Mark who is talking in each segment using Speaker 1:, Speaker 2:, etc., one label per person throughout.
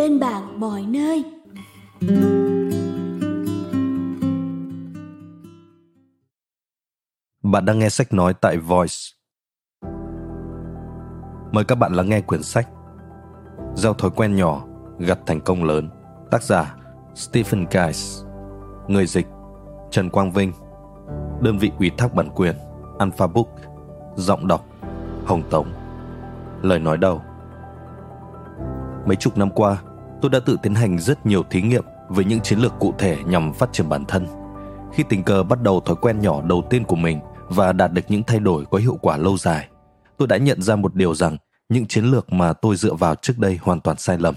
Speaker 1: bên bạn mọi nơi.
Speaker 2: Bạn đang nghe sách nói tại Voice. Mời các bạn lắng nghe quyển sách Gieo thói quen nhỏ, gặt thành công lớn. Tác giả Stephen Guys. Người dịch Trần Quang Vinh. Đơn vị ủy thác bản quyền Alpha Book. Giọng đọc Hồng Tống. Lời nói đầu. Mấy chục năm qua, tôi đã tự tiến hành rất nhiều thí nghiệm với những chiến lược cụ thể nhằm phát triển bản thân. Khi tình cờ bắt đầu thói quen nhỏ đầu tiên của mình và đạt được những thay đổi có hiệu quả lâu dài, tôi đã nhận ra một điều rằng những chiến lược mà tôi dựa vào trước đây hoàn toàn sai lầm.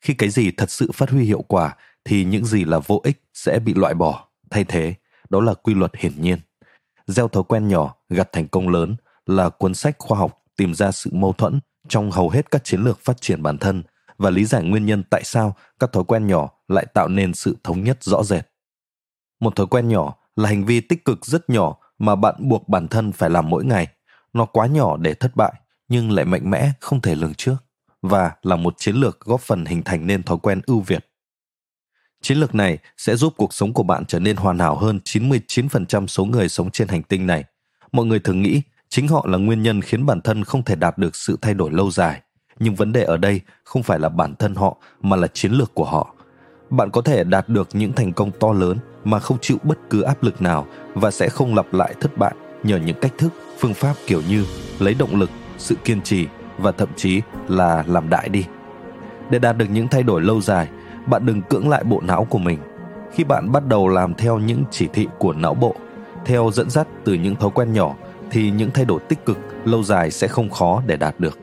Speaker 2: Khi cái gì thật sự phát huy hiệu quả thì những gì là vô ích sẽ bị loại bỏ, thay thế, đó là quy luật hiển nhiên. Gieo thói quen nhỏ gặt thành công lớn là cuốn sách khoa học tìm ra sự mâu thuẫn trong hầu hết các chiến lược phát triển bản thân và lý giải nguyên nhân tại sao các thói quen nhỏ lại tạo nên sự thống nhất rõ rệt. Một thói quen nhỏ là hành vi tích cực rất nhỏ mà bạn buộc bản thân phải làm mỗi ngày. Nó quá nhỏ để thất bại, nhưng lại mạnh mẽ không thể lường trước và là một chiến lược góp phần hình thành nên thói quen ưu việt. Chiến lược này sẽ giúp cuộc sống của bạn trở nên hoàn hảo hơn 99% số người sống trên hành tinh này. Mọi người thường nghĩ chính họ là nguyên nhân khiến bản thân không thể đạt được sự thay đổi lâu dài. Nhưng vấn đề ở đây không phải là bản thân họ, mà là chiến lược của họ. Bạn có thể đạt được những thành công to lớn mà không chịu bất cứ áp lực nào và sẽ không lặp lại thất bại nhờ những cách thức, phương pháp kiểu như lấy động lực, sự kiên trì và thậm chí là làm đại đi. Để đạt được những thay đổi lâu dài, bạn đừng cưỡng lại bộ não của mình. Khi bạn bắt đầu làm theo những chỉ thị của não bộ, theo dẫn dắt từ những thói quen nhỏ thì những thay đổi tích cực lâu dài sẽ không khó để đạt được.